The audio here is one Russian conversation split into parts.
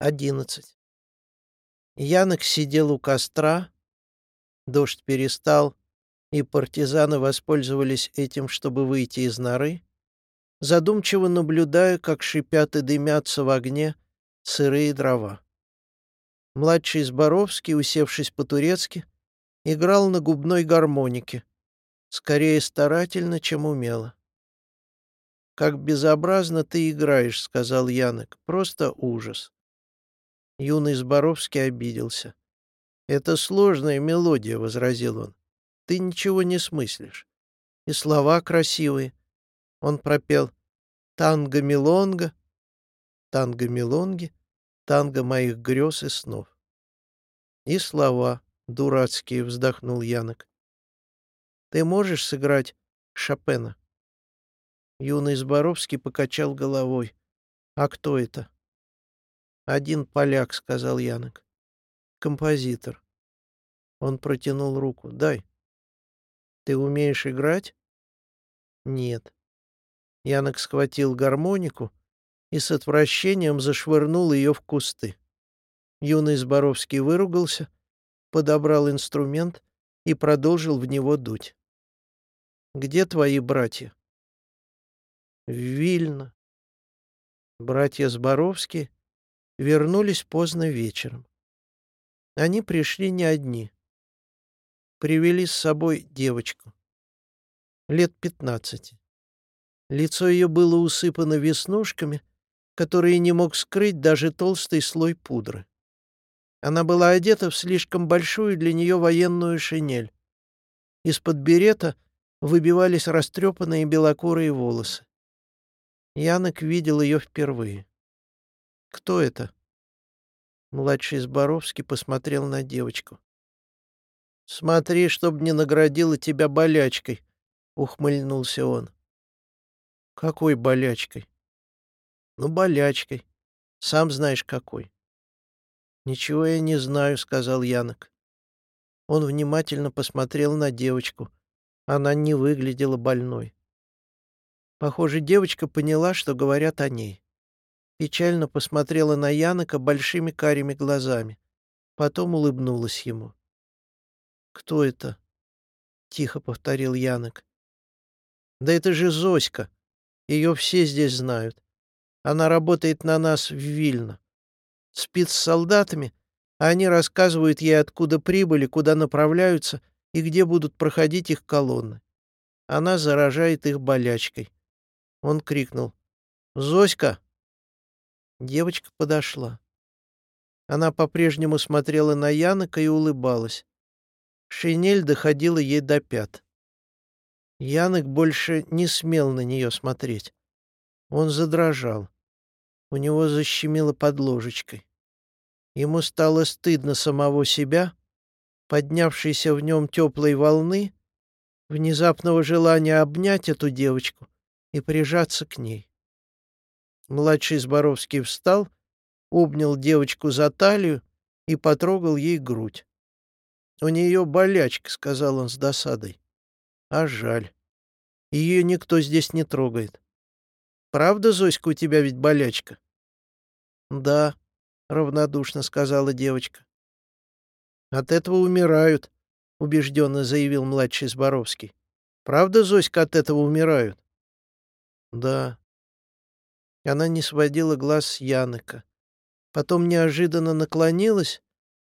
Одиннадцать. Янок сидел у костра, дождь перестал, и партизаны воспользовались этим, чтобы выйти из норы, задумчиво наблюдая, как шипят и дымятся в огне сырые дрова. Младший Зборовский, усевшись по-турецки, играл на губной гармонике, скорее старательно, чем умело. «Как безобразно ты играешь», — сказал Янок, — «просто ужас». Юный Зборовский обиделся. «Это сложная мелодия», — возразил он. «Ты ничего не смыслишь. И слова красивые». Он пропел «Танго-мелонго», «Танго-мелонги», «Танго моих грез и снов». «И слова дурацкие», — вздохнул Янок. «Ты можешь сыграть Шопена?» Юный Зборовский покачал головой. «А кто это?» «Один поляк», — сказал Янок. «Композитор». Он протянул руку. «Дай». «Ты умеешь играть?» «Нет». Янок схватил гармонику и с отвращением зашвырнул ее в кусты. Юный Зборовский выругался, подобрал инструмент и продолжил в него дуть. «Где твои братья?» «В Вильно». Братья Зборовские вернулись поздно вечером. Они пришли не одни. Привели с собой девочку. Лет пятнадцати. Лицо ее было усыпано веснушками, которые не мог скрыть даже толстый слой пудры. Она была одета в слишком большую для нее военную шинель. Из-под берета выбивались растрепанные белокурые волосы. Янок видел ее впервые. «Кто это?» Младший Зборовский посмотрел на девочку. «Смотри, чтоб не наградила тебя болячкой», — ухмыльнулся он. «Какой болячкой?» «Ну, болячкой. Сам знаешь, какой». «Ничего я не знаю», — сказал Янок. Он внимательно посмотрел на девочку. Она не выглядела больной. Похоже, девочка поняла, что говорят о ней печально посмотрела на Янока большими карими глазами. Потом улыбнулась ему. «Кто это?» — тихо повторил Янок. «Да это же Зоська. Ее все здесь знают. Она работает на нас в Вильно. Спит с солдатами, а они рассказывают ей, откуда прибыли, куда направляются и где будут проходить их колонны. Она заражает их болячкой». Он крикнул. «Зоська, Девочка подошла. Она по-прежнему смотрела на Янока и улыбалась. Шинель доходила ей до пят. Янок больше не смел на нее смотреть. Он задрожал. У него защемило под ложечкой. Ему стало стыдно самого себя, поднявшейся в нем теплой волны, внезапного желания обнять эту девочку и прижаться к ней. Младший Зборовский встал, обнял девочку за талию и потрогал ей грудь. «У нее болячка», — сказал он с досадой. «А жаль. Ее никто здесь не трогает. Правда, Зоська, у тебя ведь болячка?» «Да», — равнодушно сказала девочка. «От этого умирают», — убежденно заявил младший Зборовский. «Правда, Зоська, от этого умирают?» «Да», она не сводила глаз с Янока. Потом неожиданно наклонилась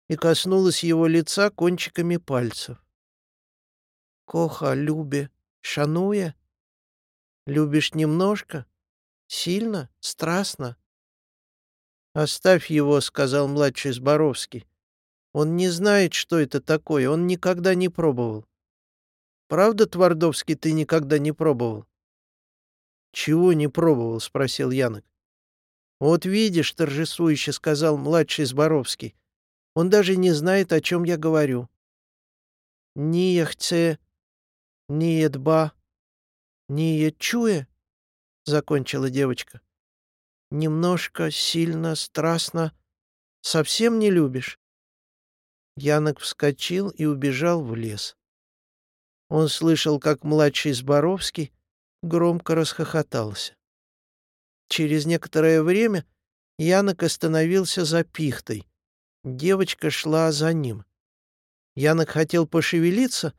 и коснулась его лица кончиками пальцев. «Коха, Любе, шануя? Любишь немножко? Сильно? Страстно?» «Оставь его», — сказал младший Зборовский. «Он не знает, что это такое, он никогда не пробовал». «Правда, Твардовский, ты никогда не пробовал?» «Чего не пробовал?» — спросил Янок. «Вот видишь», — торжествующе сказал младший Зборовский. «Он даже не знает, о чем я говорю». «Ниехце, ниедба, ниечуе», — закончила девочка. «Немножко, сильно, страстно. Совсем не любишь?» Янок вскочил и убежал в лес. Он слышал, как младший Зборовский громко расхохотался. Через некоторое время Янок остановился за пихтой. Девочка шла за ним. Янок хотел пошевелиться,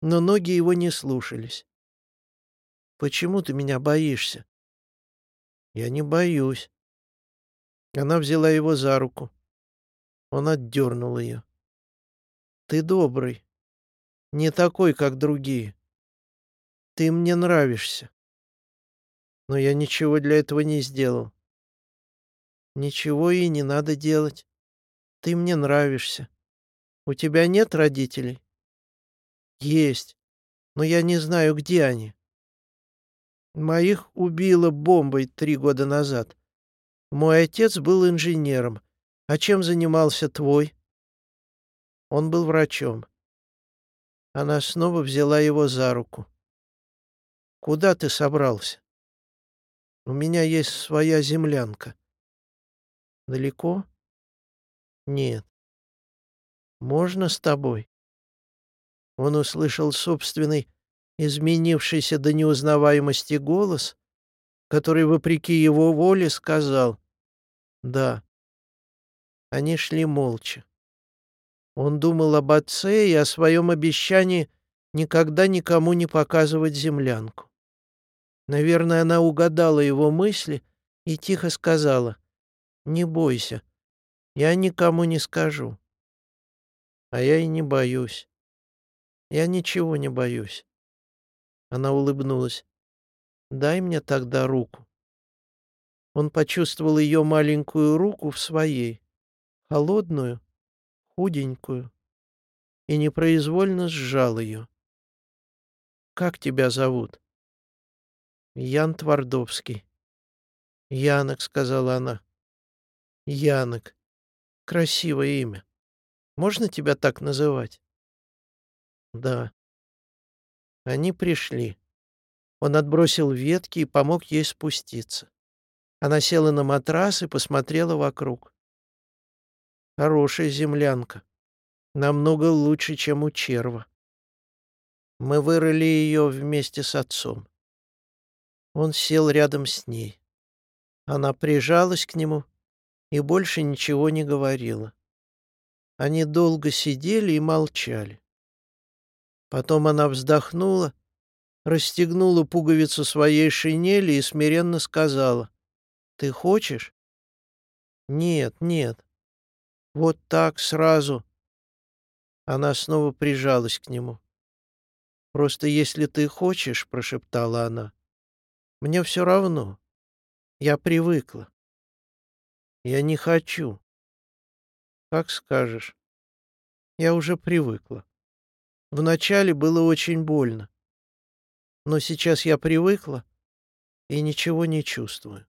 но ноги его не слушались. «Почему ты меня боишься?» «Я не боюсь». Она взяла его за руку. Он отдернул ее. «Ты добрый. Не такой, как другие. Ты мне нравишься. Но я ничего для этого не сделал. Ничего и не надо делать. Ты мне нравишься. У тебя нет родителей? Есть. Но я не знаю, где они. Моих убило бомбой три года назад. Мой отец был инженером. А чем занимался твой? Он был врачом. Она снова взяла его за руку. Куда ты собрался? У меня есть своя землянка. Далеко? Нет. Можно с тобой? Он услышал собственный, изменившийся до неузнаваемости голос, который, вопреки его воле, сказал «Да». Они шли молча. Он думал об отце и о своем обещании никогда никому не показывать землянку. Наверное, она угадала его мысли и тихо сказала «Не бойся, я никому не скажу». А я и не боюсь. Я ничего не боюсь. Она улыбнулась. «Дай мне тогда руку». Он почувствовал ее маленькую руку в своей, холодную, худенькую, и непроизвольно сжал ее. «Как тебя зовут?» «Ян Твардовский». «Янок», — сказала она. «Янок. Красивое имя. Можно тебя так называть?» «Да». Они пришли. Он отбросил ветки и помог ей спуститься. Она села на матрас и посмотрела вокруг. Хорошая землянка. Намного лучше, чем у черва. Мы вырыли ее вместе с отцом. Он сел рядом с ней. Она прижалась к нему и больше ничего не говорила. Они долго сидели и молчали. Потом она вздохнула, расстегнула пуговицу своей шинели и смиренно сказала, «Ты хочешь?» «Нет, нет. Вот так сразу». Она снова прижалась к нему. «Просто если ты хочешь», — прошептала она, мне все равно. Я привыкла. Я не хочу. Как скажешь. Я уже привыкла. Вначале было очень больно. Но сейчас я привыкла и ничего не чувствую.